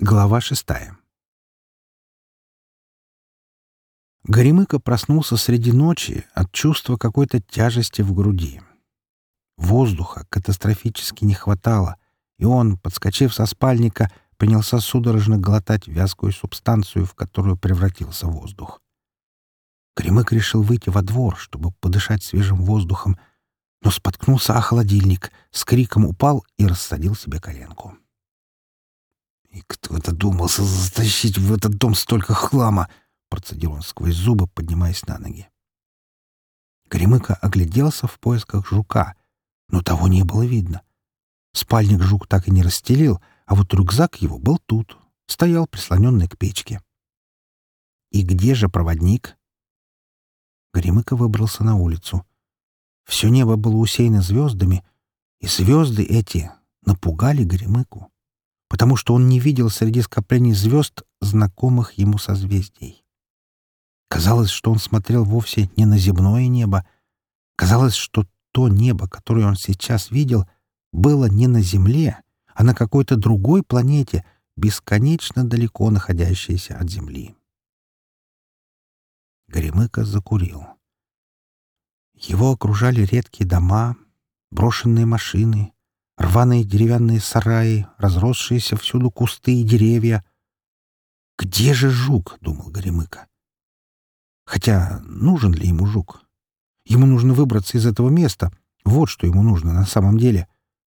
Глава шестая. Горемыка проснулся среди ночи от чувства какой-то тяжести в груди. Воздуха катастрофически не хватало, и он, подскочив со спальника, принялся судорожно глотать вязкую субстанцию, в которую превратился воздух. Горемык решил выйти во двор, чтобы подышать свежим воздухом, но споткнулся о холодильник, с криком упал и рассадил себе коленку. «И кто это думался затащить в этот дом столько хлама?» — процедил он сквозь зубы, поднимаясь на ноги. Горемыка огляделся в поисках жука, но того не было видно. Спальник жук так и не расстелил, а вот рюкзак его был тут, стоял прислоненный к печке. «И где же проводник?» Горемыка выбрался на улицу. Все небо было усеяно звездами, и звезды эти напугали Горемыку потому что он не видел среди скоплений звезд знакомых ему созвездий. Казалось, что он смотрел вовсе не на земное небо. Казалось, что то небо, которое он сейчас видел, было не на Земле, а на какой-то другой планете, бесконечно далеко находящейся от Земли. Горемыка закурил. Его окружали редкие дома, брошенные машины, рваные деревянные сараи, разросшиеся всюду кусты и деревья. «Где же жук?» — думал Горемыка. Хотя нужен ли ему жук? Ему нужно выбраться из этого места. Вот что ему нужно на самом деле.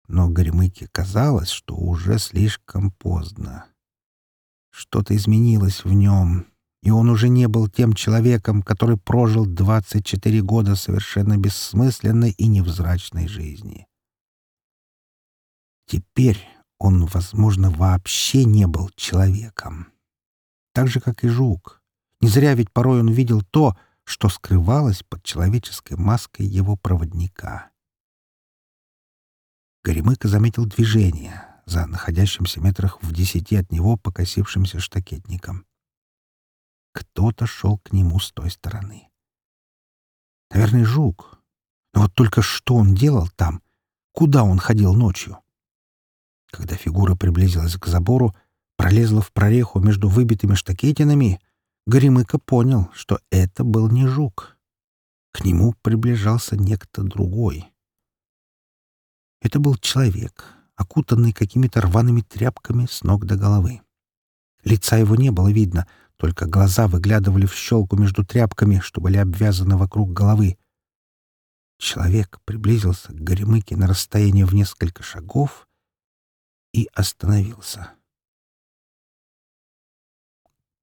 Но Горемыке казалось, что уже слишком поздно. Что-то изменилось в нем, и он уже не был тем человеком, который прожил 24 года совершенно бессмысленной и невзрачной жизни. Теперь он, возможно, вообще не был человеком. Так же, как и жук. Не зря ведь порой он видел то, что скрывалось под человеческой маской его проводника. Горемыка заметил движение за находящимся метрах в десяти от него покосившимся штакетником. Кто-то шел к нему с той стороны. Наверное, жук. Но вот только что он делал там? Куда он ходил ночью? Когда фигура приблизилась к забору, пролезла в прореху между выбитыми штакетинами, Горемыка понял, что это был не жук. К нему приближался некто другой. Это был человек, окутанный какими-то рваными тряпками с ног до головы. Лица его не было видно, только глаза выглядывали в щелку между тряпками, что были обвязаны вокруг головы. Человек приблизился к Горемыке на расстояние в несколько шагов и остановился.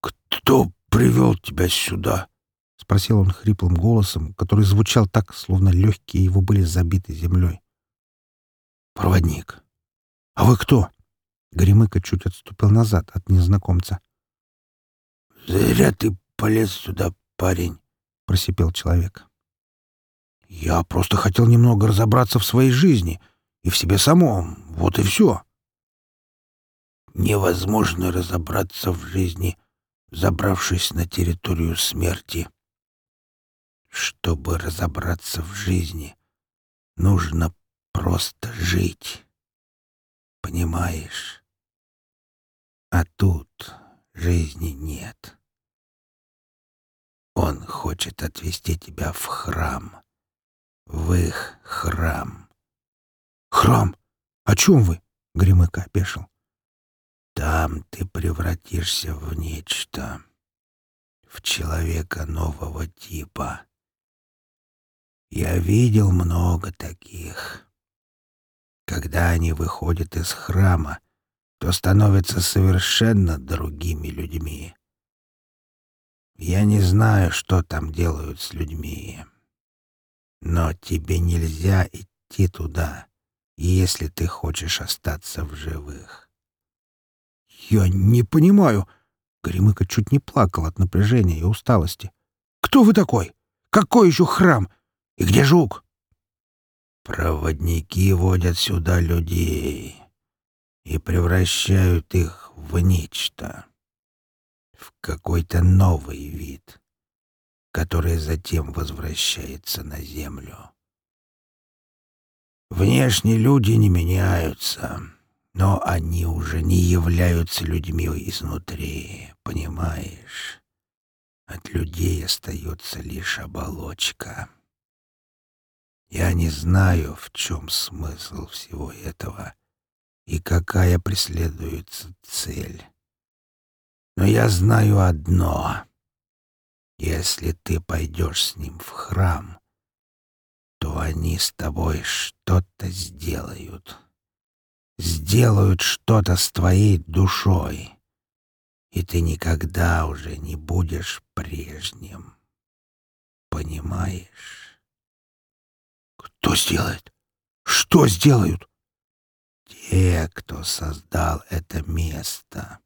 «Кто привел тебя сюда?» — спросил он хриплым голосом, который звучал так, словно легкие его были забиты землей. «Проводник. А вы кто?» Горемыка чуть отступил назад от незнакомца. «Зря ты полез сюда, парень», — просипел человек. «Я просто хотел немного разобраться в своей жизни и в себе самом. Вот и все» невозможно разобраться в жизни, забравшись на территорию смерти. Чтобы разобраться в жизни, нужно просто жить. Понимаешь? А тут жизни нет. Он хочет отвести тебя в храм. В их храм. «Храм? О чем вы?» — Гремыка опешил. Там ты превратишься в нечто, в человека нового типа. Я видел много таких. Когда они выходят из храма, то становятся совершенно другими людьми. Я не знаю, что там делают с людьми, но тебе нельзя идти туда, если ты хочешь остаться в живых. «Я не понимаю». Горемыка чуть не плакал от напряжения и усталости. «Кто вы такой? Какой еще храм? И где жук?» «Проводники водят сюда людей и превращают их в нечто, в какой-то новый вид, который затем возвращается на землю. Внешне люди не меняются» Но они уже не являются людьми изнутри, понимаешь? От людей остается лишь оболочка. Я не знаю, в чем смысл всего этого и какая преследуется цель. Но я знаю одно. Если ты пойдешь с ним в храм, то они с тобой что-то сделают. Сделают что-то с твоей душой, и ты никогда уже не будешь прежним. Понимаешь? Кто сделает? Что сделают? Те, кто создал это место.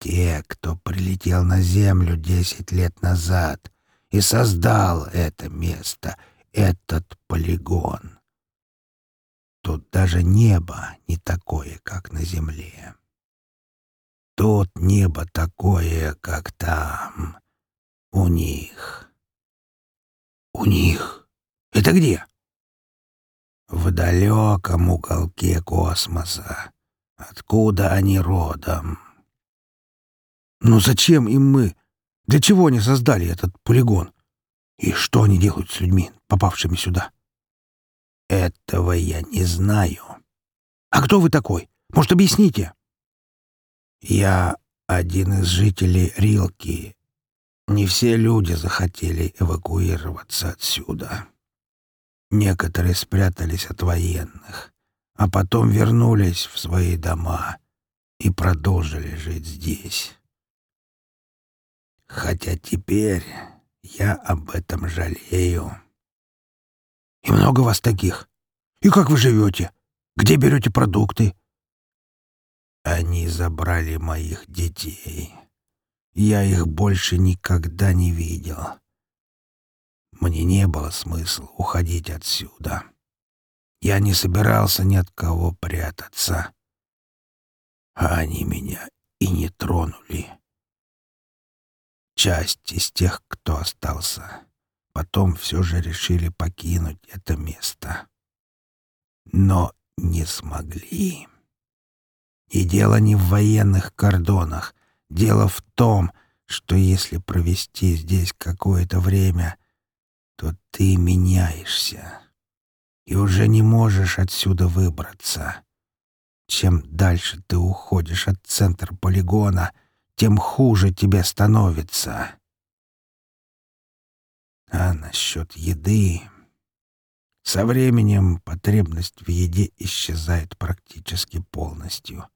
Те, кто прилетел на Землю десять лет назад и создал это место, этот полигон. Тут даже небо не такое, как на Земле. Тут небо такое, как там, у них. У них? Это где? В далеком уголке космоса. Откуда они родом? Ну зачем им мы? Для чего они создали этот полигон? И что они делают с людьми, попавшими сюда? Этого я не знаю. А кто вы такой? Может, объясните? Я один из жителей Рилки. Не все люди захотели эвакуироваться отсюда. Некоторые спрятались от военных, а потом вернулись в свои дома и продолжили жить здесь. Хотя теперь я об этом жалею. И много вас таких? И как вы живете? Где берете продукты? Они забрали моих детей. Я их больше никогда не видел. Мне не было смысла уходить отсюда. Я не собирался ни от кого прятаться. А они меня и не тронули. Часть из тех, кто остался, потом все же решили покинуть это место. Но не смогли. И дело не в военных кордонах. Дело в том, что если провести здесь какое-то время, то ты меняешься и уже не можешь отсюда выбраться. Чем дальше ты уходишь от центра полигона — тем хуже тебе становится. А насчет еды... Со временем потребность в еде исчезает практически полностью.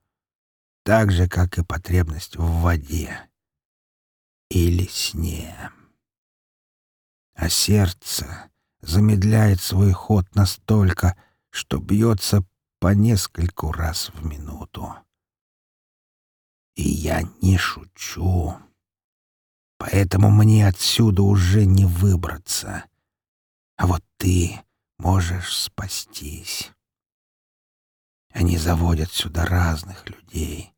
Так же, как и потребность в воде или сне. А сердце замедляет свой ход настолько, что бьется по нескольку раз в минуту. И я не шучу. Поэтому мне отсюда уже не выбраться. А вот ты можешь спастись. Они заводят сюда разных людей.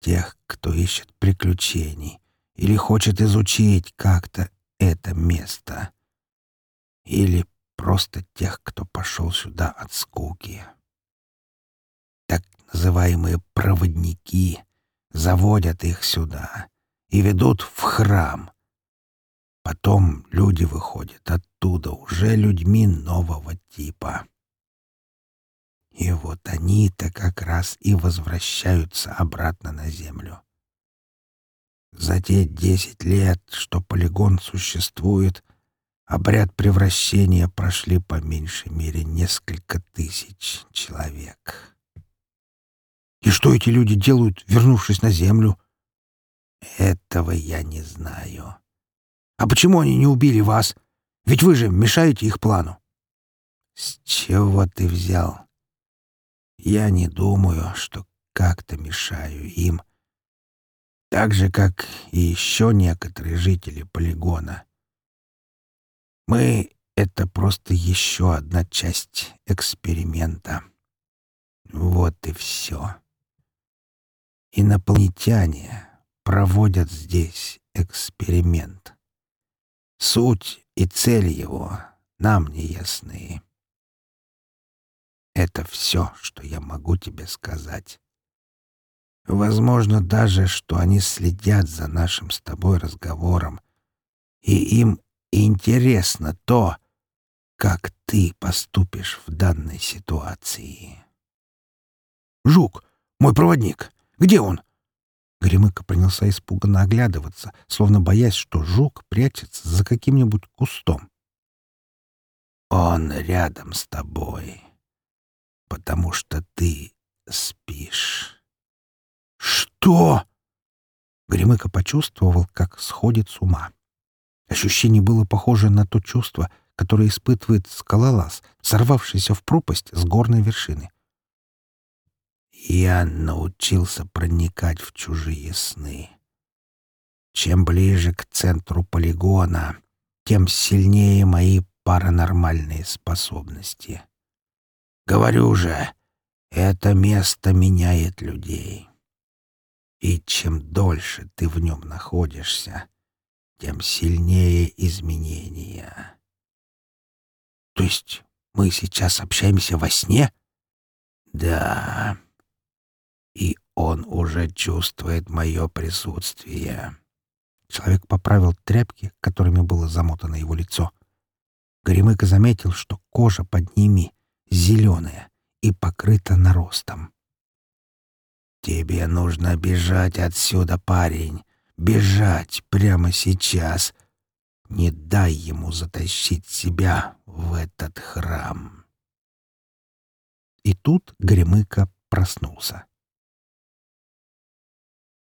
Тех, кто ищет приключений или хочет изучить как-то это место. Или просто тех, кто пошел сюда от скуки. Так называемые проводники заводят их сюда и ведут в храм. Потом люди выходят оттуда уже людьми нового типа. И вот они-то как раз и возвращаются обратно на землю. За те десять лет, что полигон существует, обряд превращения прошли по меньшей мере несколько тысяч человек. И что эти люди делают, вернувшись на землю? Этого я не знаю. А почему они не убили вас? Ведь вы же мешаете их плану. С чего ты взял? Я не думаю, что как-то мешаю им. Так же, как и еще некоторые жители полигона. Мы — это просто еще одна часть эксперимента. Вот и все. Инопланетяне проводят здесь эксперимент. Суть и цель его нам не ясны. Это все, что я могу тебе сказать. Возможно даже, что они следят за нашим с тобой разговором, и им интересно то, как ты поступишь в данной ситуации. «Жук, мой проводник, где он?» Гремыка принялся испуганно оглядываться, словно боясь, что жук прячется за каким-нибудь кустом. «Он рядом с тобой, потому что ты спишь». «Что?» Гремыка почувствовал, как сходит с ума. Ощущение было похоже на то чувство, которое испытывает скалолаз, сорвавшийся в пропасть с горной вершины. Я научился проникать в чужие сны. Чем ближе к центру полигона, тем сильнее мои паранормальные способности. Говорю же, это место меняет людей. И чем дольше ты в нем находишься, тем сильнее изменения. То есть мы сейчас общаемся во сне? Да и он уже чувствует мое присутствие. Человек поправил тряпки, которыми было замотано его лицо. Горемыка заметил, что кожа под ними зеленая и покрыта наростом. «Тебе нужно бежать отсюда, парень. Бежать прямо сейчас. Не дай ему затащить себя в этот храм». И тут Горемыка проснулся.